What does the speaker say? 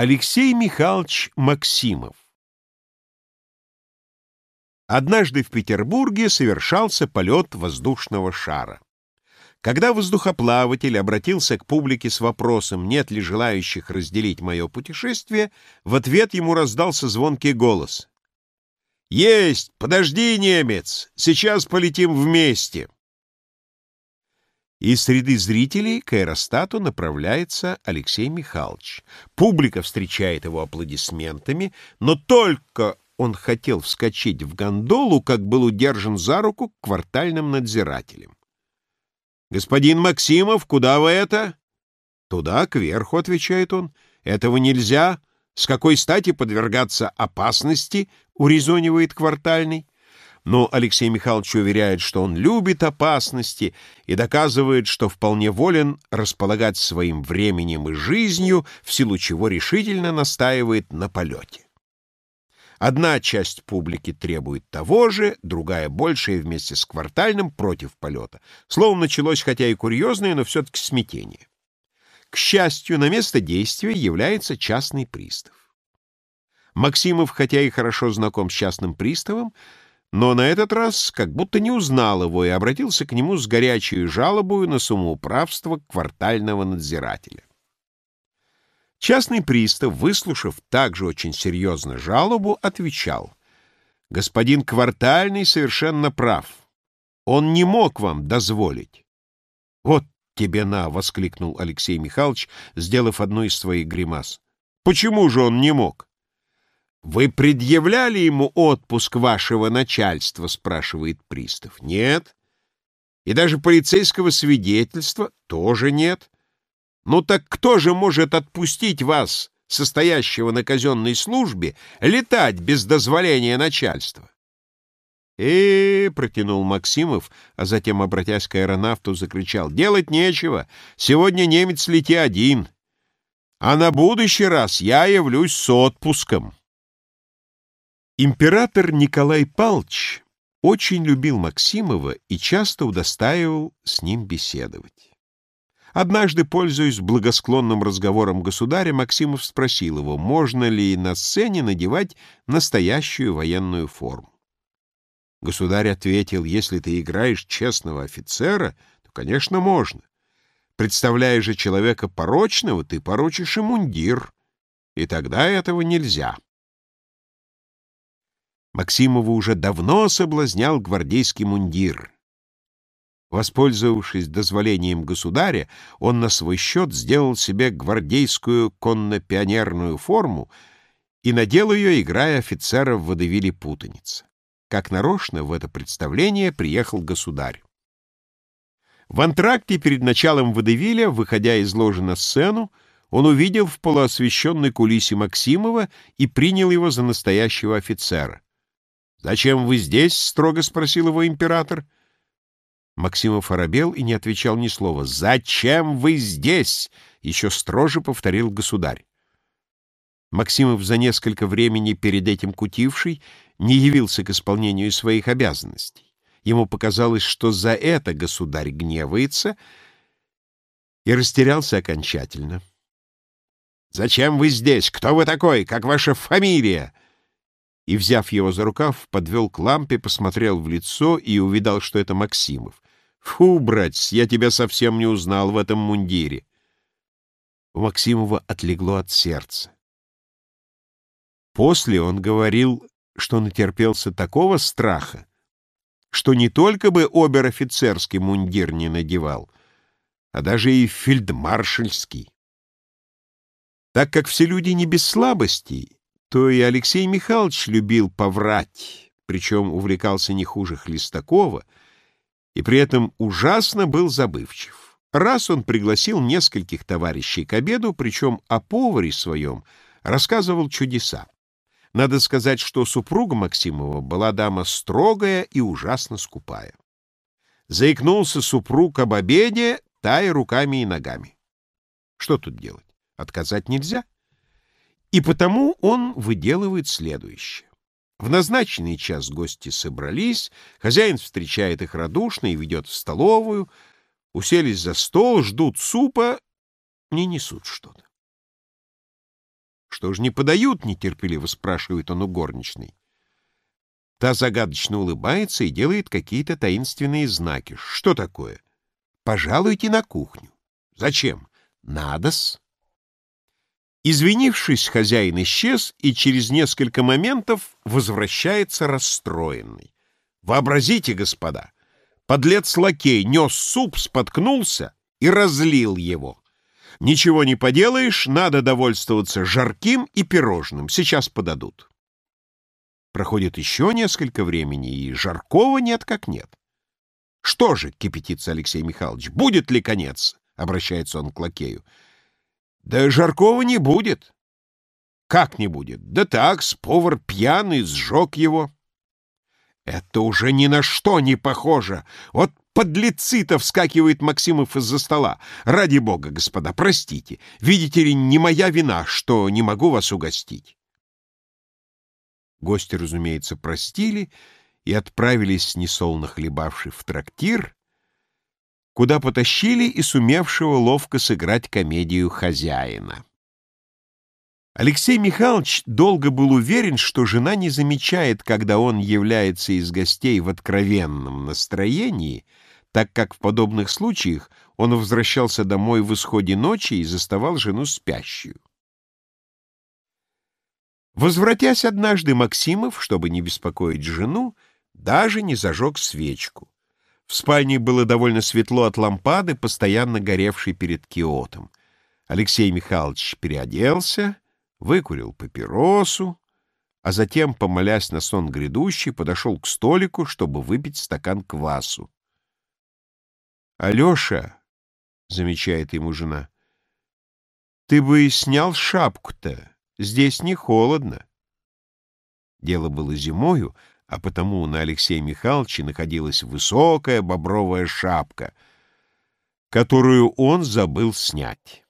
Алексей Михайлович Максимов Однажды в Петербурге совершался полет воздушного шара. Когда воздухоплаватель обратился к публике с вопросом, нет ли желающих разделить мое путешествие, в ответ ему раздался звонкий голос. «Есть! Подожди, немец! Сейчас полетим вместе!» Из среды зрителей к аэростату направляется Алексей Михайлович. Публика встречает его аплодисментами, но только он хотел вскочить в гондолу, как был удержан за руку квартальным надзирателем. «Господин Максимов, куда вы это?» «Туда, кверху», — отвечает он. «Этого нельзя. С какой стати подвергаться опасности?» — урезонивает квартальный. Но Алексей Михайлович уверяет, что он любит опасности и доказывает, что вполне волен располагать своим временем и жизнью, в силу чего решительно настаивает на полете. Одна часть публики требует того же, другая большая вместе с квартальным против полета. Словом, началось хотя и курьезное, но все-таки смятение. К счастью, на место действия является частный пристав. Максимов, хотя и хорошо знаком с частным приставом, но на этот раз как будто не узнал его и обратился к нему с горячей жалобой на самоуправство квартального надзирателя. Частный пристав, выслушав также очень серьезно жалобу, отвечал, «Господин Квартальный совершенно прав. Он не мог вам дозволить». «Вот тебе на!» — воскликнул Алексей Михайлович, сделав одну из своих гримас. «Почему же он не мог?» «Вы предъявляли ему отпуск вашего начальства?» — спрашивает пристав. «Нет». «И даже полицейского свидетельства тоже нет». «Ну так кто же может отпустить вас, состоящего на казенной службе, летать без дозволения начальства?» «Э, — протянул Максимов, а затем, обратясь к аэронавту, закричал, — делать нечего, сегодня немец лети один, а на будущий раз я явлюсь с отпуском». Император Николай Палч очень любил Максимова и часто удостаивал с ним беседовать. Однажды, пользуясь благосклонным разговором государя, Максимов спросил его, можно ли на сцене надевать настоящую военную форму. Государь ответил, если ты играешь честного офицера, то, конечно, можно. Представляя же человека порочного, ты порочишь и мундир, и тогда этого нельзя. Максимова уже давно соблазнял гвардейский мундир. Воспользовавшись дозволением государя, он на свой счет сделал себе гвардейскую конно-пионерную форму и надел ее, играя офицера в водевиле «Путаница». Как нарочно в это представление приехал государь. В антракте перед началом водевиля, выходя из ложи на сцену, он увидел в полуосвещенной кулисе Максимова и принял его за настоящего офицера. «Зачем вы здесь?» — строго спросил его император. Максимов оробел и не отвечал ни слова. «Зачем вы здесь?» — еще строже повторил государь. Максимов за несколько времени перед этим кутивший не явился к исполнению своих обязанностей. Ему показалось, что за это государь гневается, и растерялся окончательно. «Зачем вы здесь? Кто вы такой? Как ваша фамилия?» И, взяв его за рукав, подвел к лампе, посмотрел в лицо и увидал, что это Максимов. «Фу, братец, я тебя совсем не узнал в этом мундире!» У Максимова отлегло от сердца. После он говорил, что натерпелся такого страха, что не только бы обер-офицерский мундир не надевал, а даже и фельдмаршальский. Так как все люди не без слабостей, то и Алексей Михайлович любил поврать, причем увлекался не хуже Хлестакова, и при этом ужасно был забывчив. Раз он пригласил нескольких товарищей к обеду, причем о поваре своем рассказывал чудеса. Надо сказать, что супруга Максимова была дама строгая и ужасно скупая. Заикнулся супруг об обеде, тая руками и ногами. Что тут делать? Отказать нельзя. И потому он выделывает следующее. В назначенный час гости собрались, хозяин встречает их радушно и ведет в столовую, уселись за стол, ждут супа, не несут что-то. что ж не подают?» — нетерпеливо спрашивает он у горничной. Та загадочно улыбается и делает какие-то таинственные знаки. «Что такое?» «Пожалуйте на кухню». «Зачем?» «Надо-с». Извинившись, хозяин исчез и через несколько моментов возвращается расстроенный. Вообразите, господа, подлец-лакей нес суп, споткнулся и разлил его. Ничего не поделаешь, надо довольствоваться жарким и пирожным. Сейчас подадут. Проходит еще несколько времени, и жаркого нет как нет. «Что же?» — кипятится Алексей Михайлович. «Будет ли конец?» — обращается он к лакею. Да жаркого не будет. Как не будет? Да так, повар пьяный сжег его. Это уже ни на что не похоже. Вот подлецы-то вскакивает Максимов из-за стола. Ради бога, господа, простите. Видите ли, не моя вина, что не могу вас угостить. Гости, разумеется, простили и отправились, несолно хлебавши, в трактир, куда потащили и сумевшего ловко сыграть комедию хозяина. Алексей Михайлович долго был уверен, что жена не замечает, когда он является из гостей в откровенном настроении, так как в подобных случаях он возвращался домой в исходе ночи и заставал жену спящую. Возвратясь однажды, Максимов, чтобы не беспокоить жену, даже не зажег свечку. В спальне было довольно светло от лампады, постоянно горевшей перед киотом. Алексей Михайлович переоделся, выкурил папиросу, а затем, помолясь на сон грядущий, подошел к столику, чтобы выпить стакан квасу. «Алеша», — замечает ему жена, — «ты бы и снял шапку-то, здесь не холодно». Дело было зимою, а потому на Алексея Михайловича находилась высокая бобровая шапка, которую он забыл снять.